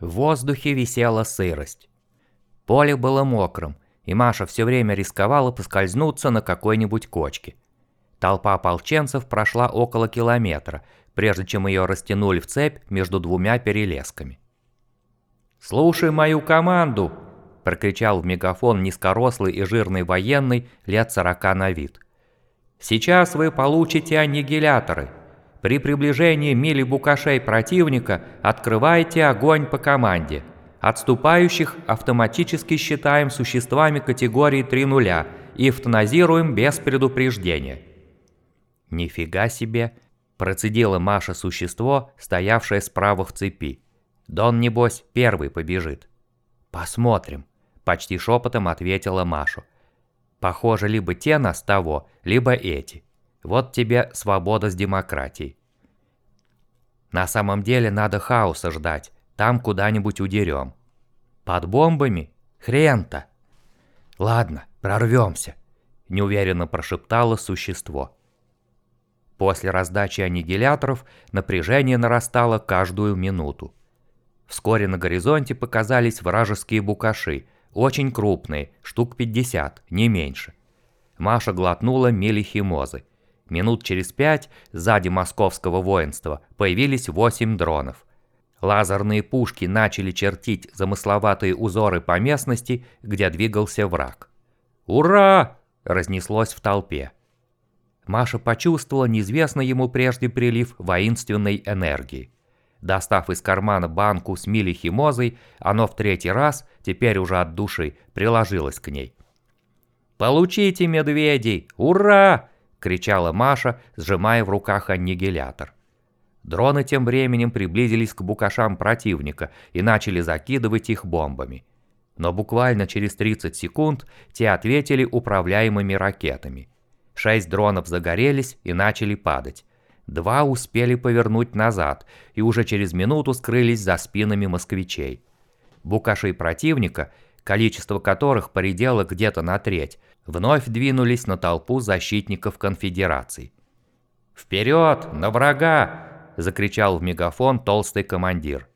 В воздухе висела сырость. Поле было мокрым, и Маша все время рисковала поскользнуться на какой-нибудь кочке. Толпа ополченцев прошла около километра, прежде чем ее растянули в цепь между двумя перелесками. «Слушай мою команду!» – прокричал в мегафон низкорослый и жирный военный лет сорока на вид. «Сейчас вы получите аннигиляторы. При приближении мили букашей противника открывайте огонь по команде. Отступающих автоматически считаем существами категории 3.0 и эвтаназируем без предупреждения». «Нифига себе!» – процедила Маша существо, стоявшее справа в цепи. Дон, небось, первый побежит. Посмотрим, почти шепотом ответила Машу. Похоже, либо те нас того, либо эти. Вот тебе свобода с демократией. На самом деле надо хаоса ждать, там куда-нибудь удерем. Под бомбами? Хрен-то. Ладно, прорвемся, неуверенно прошептало существо. После раздачи аннигиляторов напряжение нарастало каждую минуту. Вскоре на горизонте показались вражеские букаши, очень крупные, штук 50, не меньше. Маша глотнула мелихимозы. Минут через пять сзади московского воинства появились восемь дронов. Лазерные пушки начали чертить замысловатые узоры по местности, где двигался враг. «Ура!» – разнеслось в толпе. Маша почувствовала неизвестный ему прежде прилив воинственной энергии. Достав из кармана банку с милихимозой, оно в третий раз, теперь уже от души, приложилось к ней. «Получите, медведей! Ура!» – кричала Маша, сжимая в руках аннигилятор. Дроны тем временем приблизились к букашам противника и начали закидывать их бомбами. Но буквально через 30 секунд те ответили управляемыми ракетами. Шесть дронов загорелись и начали падать. Два успели повернуть назад и уже через минуту скрылись за спинами москвичей. Букаши противника, количество которых поредело где-то на треть, вновь двинулись на толпу защитников конфедерации. «Вперед! На врага!» – закричал в мегафон толстый командир.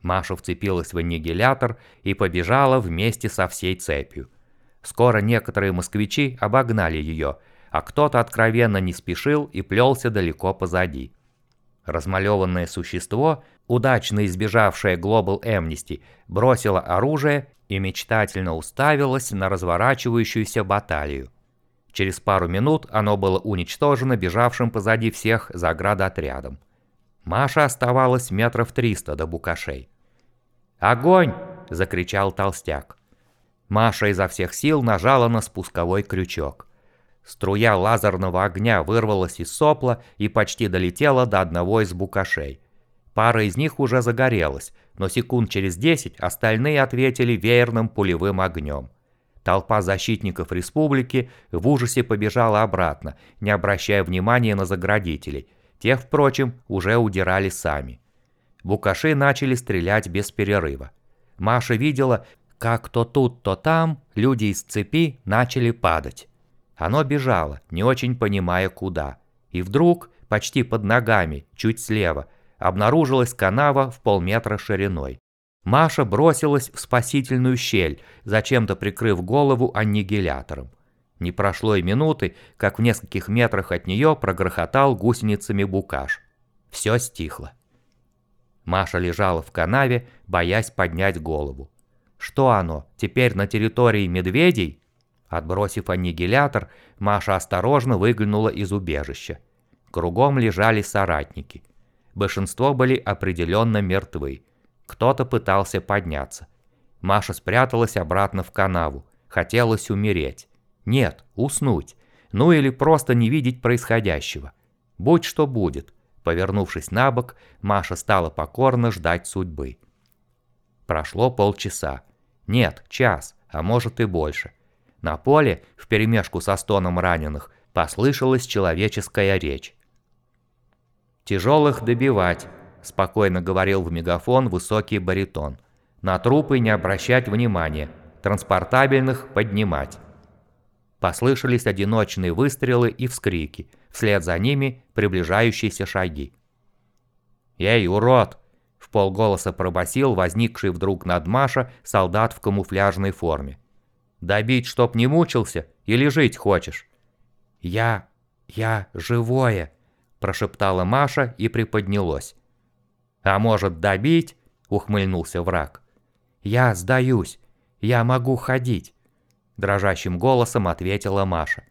Маша вцепилась в аннигилятор и побежала вместе со всей цепью. Скоро некоторые москвичи обогнали ее – а кто-то откровенно не спешил и плелся далеко позади. Размалеванное существо, удачно избежавшее Global Amnesty, бросило оружие и мечтательно уставилось на разворачивающуюся баталию. Через пару минут оно было уничтожено бежавшим позади всех заградотрядом. Маша оставалась метров триста до букашей. «Огонь!» – закричал толстяк. Маша изо всех сил нажала на спусковой крючок. Струя лазерного огня вырвалась из сопла и почти долетела до одного из букашей. Пара из них уже загорелась, но секунд через десять остальные ответили веерным пулевым огнем. Толпа защитников республики в ужасе побежала обратно, не обращая внимания на заградителей. Те, впрочем, уже удирали сами. Букаши начали стрелять без перерыва. Маша видела, как то тут, то там люди из цепи начали падать. Оно бежало, не очень понимая куда. И вдруг, почти под ногами, чуть слева, обнаружилась канава в полметра шириной. Маша бросилась в спасительную щель, зачем-то прикрыв голову аннигилятором. Не прошло и минуты, как в нескольких метрах от нее прогрохотал гусеницами букаш. Все стихло. Маша лежала в канаве, боясь поднять голову. Что оно, теперь на территории медведей? Отбросив аннигилятор, Маша осторожно выглянула из убежища. Кругом лежали соратники. Большинство были определенно мертвы. Кто-то пытался подняться. Маша спряталась обратно в канаву. Хотелось умереть. Нет, уснуть. Ну или просто не видеть происходящего. Будь что будет. Повернувшись на бок, Маша стала покорно ждать судьбы. Прошло полчаса. Нет, час, а может и больше. На поле, вперемешку со стоном раненых, послышалась человеческая речь. «Тяжелых добивать», – спокойно говорил в мегафон высокий баритон. «На трупы не обращать внимания, транспортабельных поднимать». Послышались одиночные выстрелы и вскрики, вслед за ними приближающиеся шаги. «Эй, урод!» – В полголоса пробасил возникший вдруг над Маша солдат в камуфляжной форме. «Добить, чтоб не мучился, или жить хочешь?» «Я... я живое», – прошептала Маша и приподнялась. «А может, добить?» – ухмыльнулся враг. «Я сдаюсь. Я могу ходить», – дрожащим голосом ответила Маша.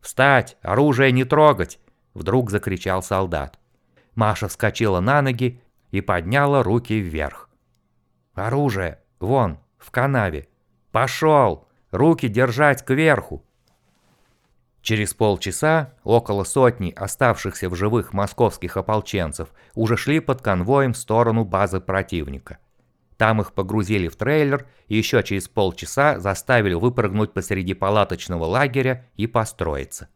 «Встать! Оружие не трогать!» – вдруг закричал солдат. Маша вскочила на ноги и подняла руки вверх. «Оружие! Вон, в канаве! Пошел! Руки держать кверху!» Через полчаса около сотни оставшихся в живых московских ополченцев уже шли под конвоем в сторону базы противника. Там их погрузили в трейлер и еще через полчаса заставили выпрыгнуть посреди палаточного лагеря и построиться.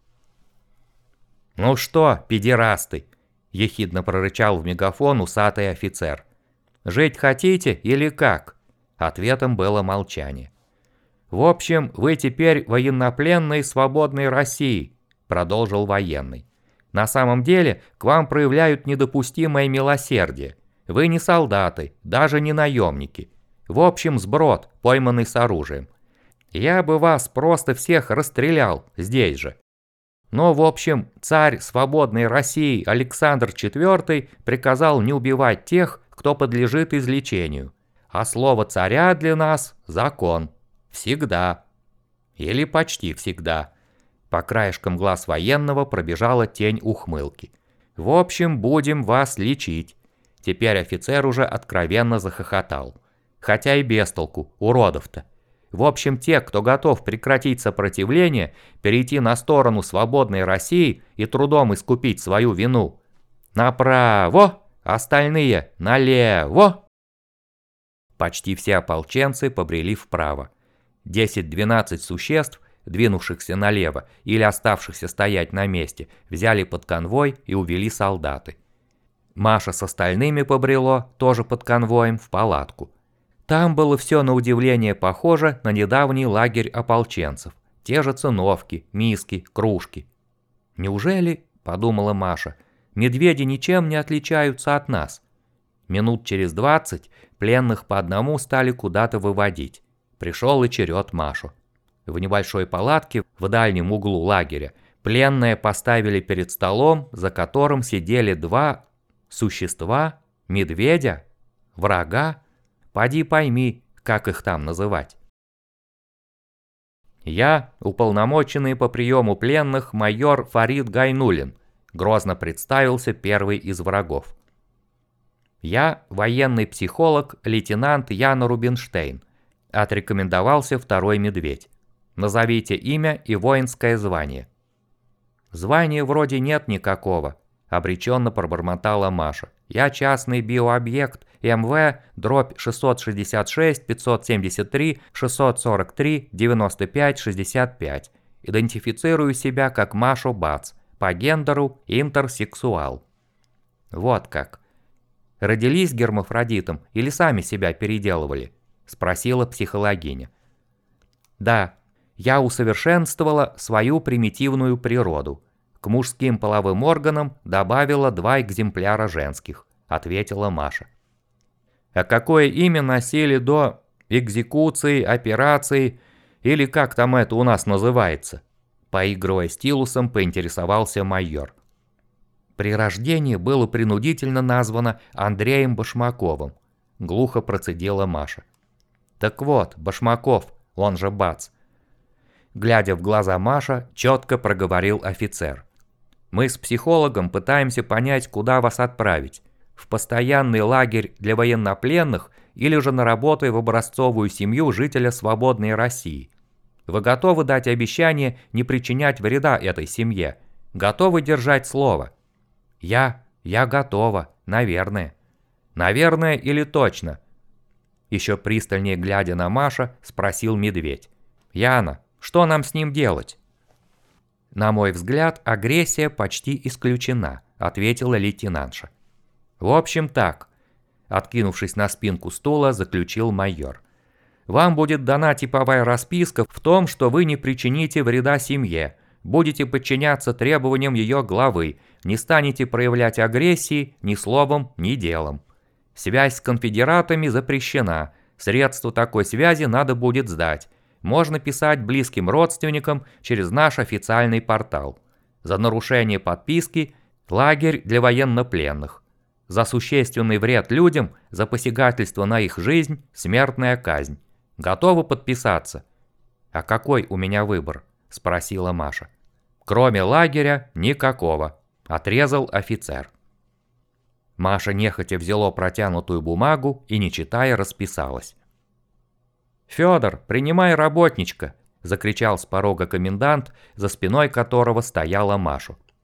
«Ну что, педерасты?» – ехидно прорычал в мегафон усатый офицер. «Жить хотите или как?» Ответом было молчание. «В общем, вы теперь военнопленные свободной России», – продолжил военный. «На самом деле к вам проявляют недопустимое милосердие. Вы не солдаты, даже не наемники. В общем, сброд, пойманный с оружием. Я бы вас просто всех расстрелял здесь же. Но, в общем, царь свободной России Александр IV приказал не убивать тех, кто подлежит излечению. А слово царя для нас – закон. Всегда. Или почти всегда. По краешкам глаз военного пробежала тень ухмылки. В общем, будем вас лечить. Теперь офицер уже откровенно захохотал. Хотя и без толку, уродов-то. В общем, те, кто готов прекратить сопротивление, перейти на сторону свободной России и трудом искупить свою вину. Направо, остальные налево. Почти все ополченцы побрели вправо. 10-12 существ, двинувшихся налево или оставшихся стоять на месте, взяли под конвой и увели солдаты. Маша с остальными побрело, тоже под конвоем, в палатку. Там было все на удивление похоже на недавний лагерь ополченцев. Те же циновки, миски, кружки. «Неужели, — подумала Маша, — медведи ничем не отличаются от нас?» Минут через двадцать пленных по одному стали куда-то выводить. Пришел и черед Машу. В небольшой палатке в дальнем углу лагеря пленные поставили перед столом, за которым сидели два Существа? Медведя? Врага? Поди пойми, как их там называть. Я, уполномоченный по приему пленных майор Фарид Гайнулин, грозно представился первый из врагов. Я, военный психолог, лейтенант Яна Рубинштейн, отрекомендовался второй медведь. Назовите имя и воинское звание. Звания вроде нет никакого, обреченно пробормотала Маша. «Я частный биообъект МВ, дробь 666 573 643 95 65. Идентифицирую себя как Машу Бац, по гендеру интерсексуал». «Вот как. Родились гермафродитом или сами себя переделывали?» – спросила психологиня. «Да, я усовершенствовала свою примитивную природу», к мужским половым органам добавила два экземпляра женских, ответила Маша. А какое имя носили до экзекуции, операции или как там это у нас называется? Поигрывая стилусом, поинтересовался майор. При рождении было принудительно названо Андреем Башмаковым, глухо процедила Маша. Так вот, Башмаков, он же Бац. Глядя в глаза Маша, четко проговорил офицер. Мы с психологом пытаемся понять, куда вас отправить. В постоянный лагерь для военнопленных или же на работу в образцовую семью жителя свободной России. Вы готовы дать обещание не причинять вреда этой семье? Готовы держать слово? Я, я готова, наверное. Наверное или точно? Еще пристальнее глядя на Маша, спросил медведь. Яна, что нам с ним делать? «На мой взгляд, агрессия почти исключена», – ответила лейтенантша. «В общем так», – откинувшись на спинку стула, заключил майор. «Вам будет дана типовая расписка в том, что вы не причините вреда семье, будете подчиняться требованиям ее главы, не станете проявлять агрессии ни словом, ни делом. Связь с конфедератами запрещена. Средства такой связи надо будет сдать. Можно писать близким родственникам через наш официальный портал. За нарушение подписки – лагерь для военнопленных. За существенный вред людям, за посягательство на их жизнь – смертная казнь. Готовы подписаться? А какой у меня выбор? Спросила Маша. Кроме лагеря никакого, отрезал офицер. Маша нехотя взяла протянутую бумагу и, не читая, расписалась. «Федор, принимай работничка!» – закричал с порога комендант, за спиной которого стояла Машу.